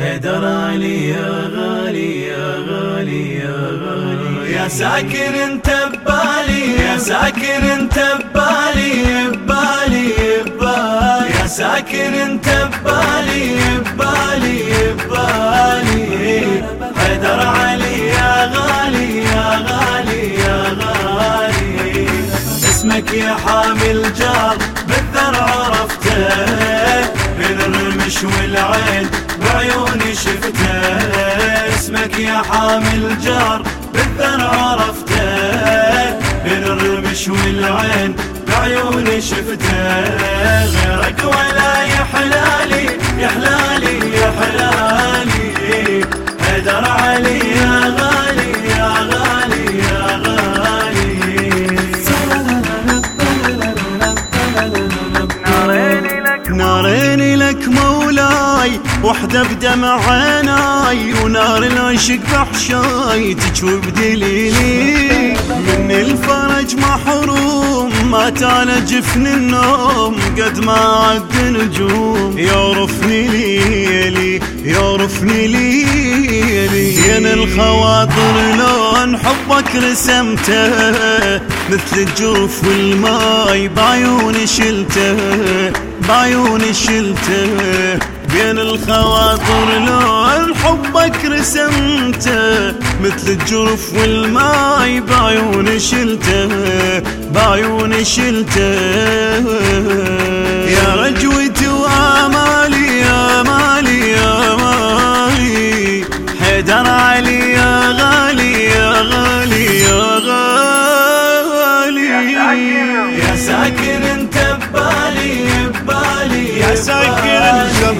حيدر علي يا غالي يا غالي يا غالي. يا ساكن انت ببالي يا ساكن انت ببالي ببالي ببالي. يا ساكن انت ببالي ببالي ببالي. حيدر علي يا غالي يا غالي يا غالي. اسمك يا حامل جار بالذر عرفته. بين الرمش والعين حامل جار بالذر عرفته بين الرمش والعين بعيوني شفته. غيرك ولا يا حلالي يا حلالي يا حلالي. هدر علي يا غالي يا غالي يا غالي. نارين لك مولاي وحدة بدمع عيناي ونار العشق بحشاي تجوب دليلي. من الفرج محروم ما تانا جفن النوم قد ما عد نجوم. يعرفني ليلي يعرفني ليلي. ين الخواطر لون حبك رسمته مثل الجوف والماي بعيوني شلته بعيوني شلته. بين الخواطر لون حبك رسمته مثل الجرف والماي بعيوني شلته بعيوني شلته يا رجوتي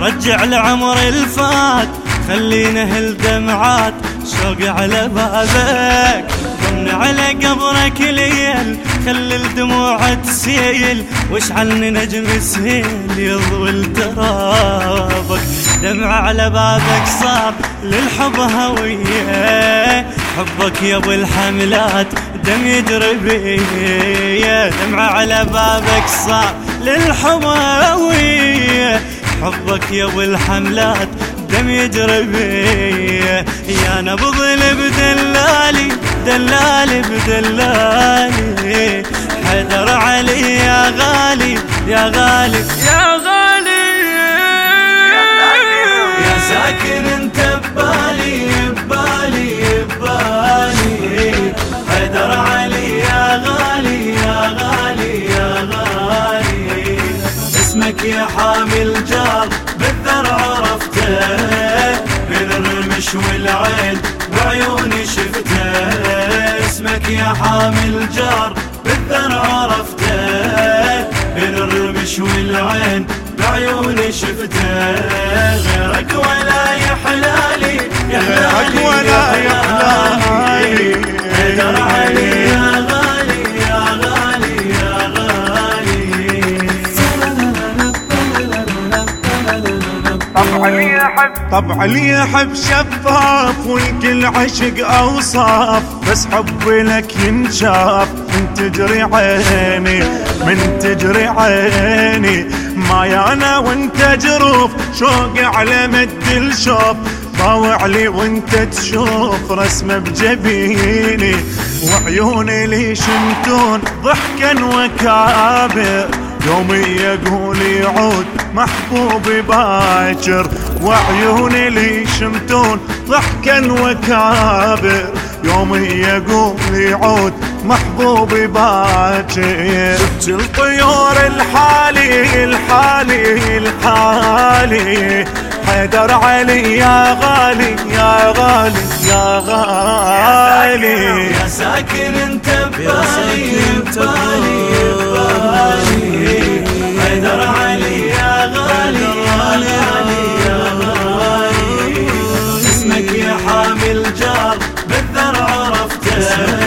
رجع العمر الفات خلينا هالدمعات شوق على بابك. ضمن على قبرك ليل خلي الدموع تسيل. واشعلني نجم سهيل يضوي ترابك؟ دمع على بابك صار للحب هوية. حبك يا أبو الحملات دم يجري بيه دمع على بابك صار للحب هوية. حبك يا ابو الحملات دم يجري بيه يا نبض بدلالي دلالي بدلالي. حيدر علي يا غالي يا غالي يا غالي. جار بالذر عرفته. بين الرمش والعين بعيوني شفته. اسمك يا حامل جار بالذر عرفته. بين الرمش والعين بعيوني شفته. غيرك ولا يا حلالي يا حلالي غيرك ولا يا حلالي. حيدر علي. طبع اللي يحب شفاف والكل عشق أوصاف بس حبي لك ينشاف. من تجري عيني من تجري عيني. ما يانا وانت جروف شوقي على مد الشوف. ضاوع لي وانت تشوف رسمه بجبيني. وعيوني لي شمتون ضحكا وكابر يومي يقول يعود محبوبي باكر وعيوني لي شمتون ضحكا وكابر. يومي يقول يعود محبوبي باكر. شفت الطيور الحالي الحالي الحالي. حيدر علي يا غالي يا غالي يا غالي. يا ساكن انت ببالي ببالي عرفته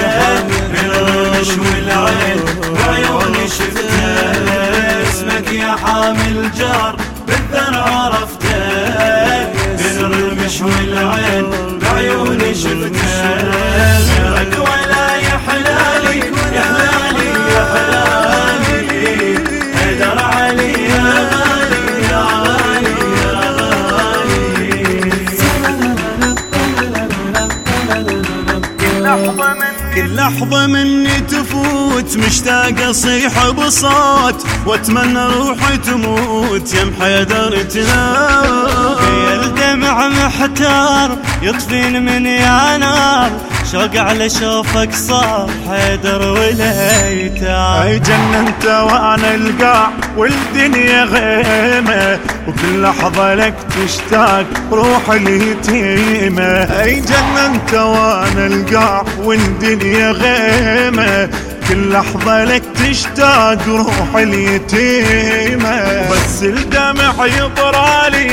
كل لحظة مني تفوت مشتاق أصيح بصوت وأتمنى روحي تموت. يم حيدر تنام. الدمع محتار يطفين من يا نار. شوق على شوفك صار حيدر وليتار أي جننت وأنا القاع والدنيا غيمة. وكل لحظة لك تشتاق روح اليتيمة أي جننت وأنا القاع والدنيا غيمة. كل لحظة لك تشتاق روح اليتيمة بس الدمع يضرالي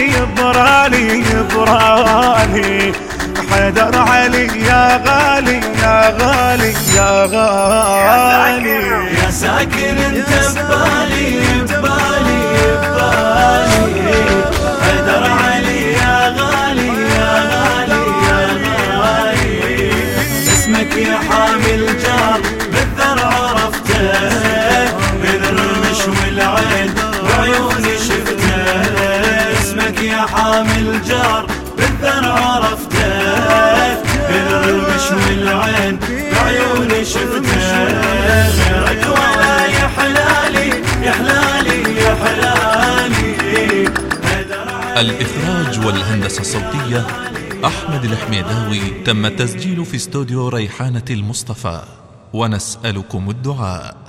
حيدر علي يا غالي يا غالي يا غالي. يا ساكن انت ببالي ببالي ببالي. علي يا غالي يا غالي يا غالي. اسمك يا حامل جار بالذر عرفته. من الرمش والعين بعيوني شفته. اسمك يا حامل جار بالذر عرفته. الرمش والعين بعيوني شفته غيرك ولا يا حلالي يا حلالي يا حلالي. الإخراج والهندسة الصوتية أحمد الحميداوي تم التسجيل في استوديو ريحانة المصطفى. ونسألكم الدعاء.